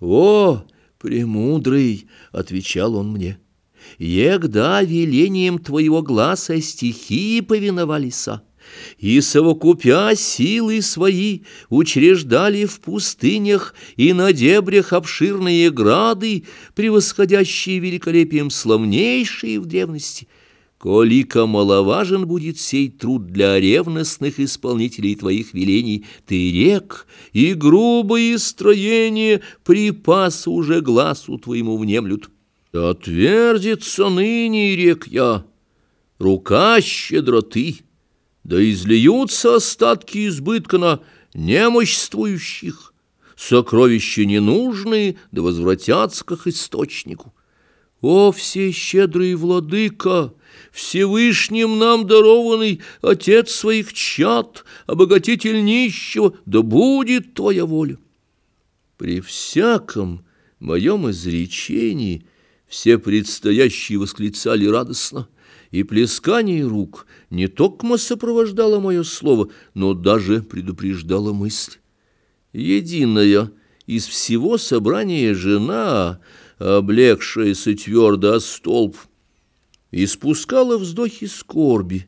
«О, премудрый!» — отвечал он мне. «Егда велением твоего глаза стихии повиновались, и, совокупя силы свои, учреждали в пустынях и на дебрях обширные грады, превосходящие великолепием славнейшие в древности». Колика маловажен будет сей труд для ревностных исполнителей твоих велений, ты рек, и грубые строения припасы уже глазу твоему внемлют. Отвердится ныне, рек я, рука щедроты, да излиются остатки избытка на немощствующих, сокровища ненужные, да возвратятся к их источнику. О, все щедрый владыка, Всевышним нам дарованный Отец своих чад, обогатитель нищего, да будет твоя воля. При всяком моем изречении все предстоящие восклицали радостно, и плескание рук не только сопровождало мое слово, но даже предупреждало мысль. Единая из всего собрания жена — облегшаяся твердо о столб, испускала вздохи скорби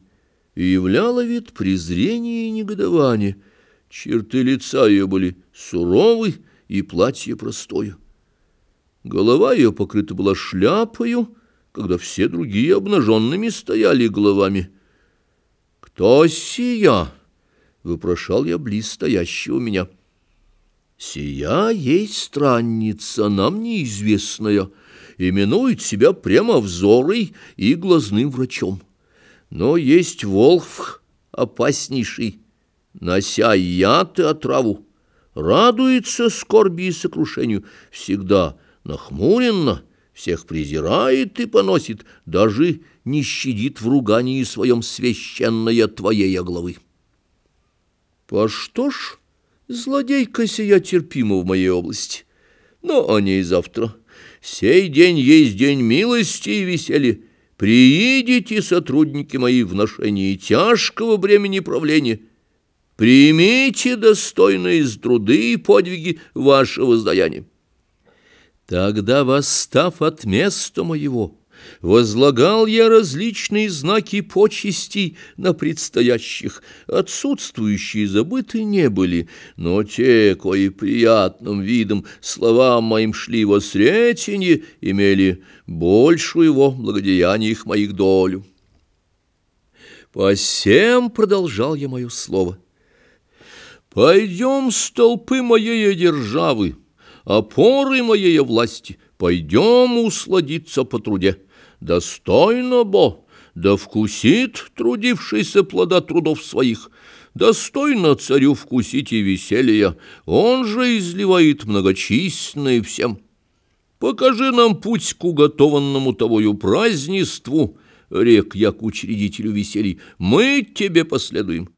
и являла вид презрения и негодования. Черты лица ее были суровы, и платье простое. Голова ее покрыта была шляпою, когда все другие обнаженными стояли головами. «Кто сия?» — вопрошал я близ стоящего меня. Сия есть странница, нам неизвестная, именует себя прямо взорой и глазным врачом. Но есть волх опаснейший, нося яд и отраву, радуется скорби и сокрушению, всегда нахмуренно, всех презирает и поносит, даже не щадит в ругании своем священное твоей главы. По что ж... Злодейка сия терпима в моей области, но о ней завтра. Сей день есть день милости и веселья. Приидите, сотрудники мои, в ношении тяжкого бремени правления. Примите достойные из труды и подвиги вашего воздаяния. Тогда, восстав от места моего, возлагал я различные знаки почестей на предстоящих. Отсутствующие забыты не были, но те, кои приятным видом словам моим шли во сретенье, имели большую во благодеяниях моих долю. Посем продолжал я мое слово. «Пойдем с толпы моей державы, опоры моей власти, пойдем усладиться по труде» достойно бо, да вкусит трудившийся плода трудов своих, достойно царю вкусить и веселья, он же изливает многочисленные всем. Покажи нам путь к уготованному тобою празднеству, рек я к учредителю веселья, мы тебе последуем».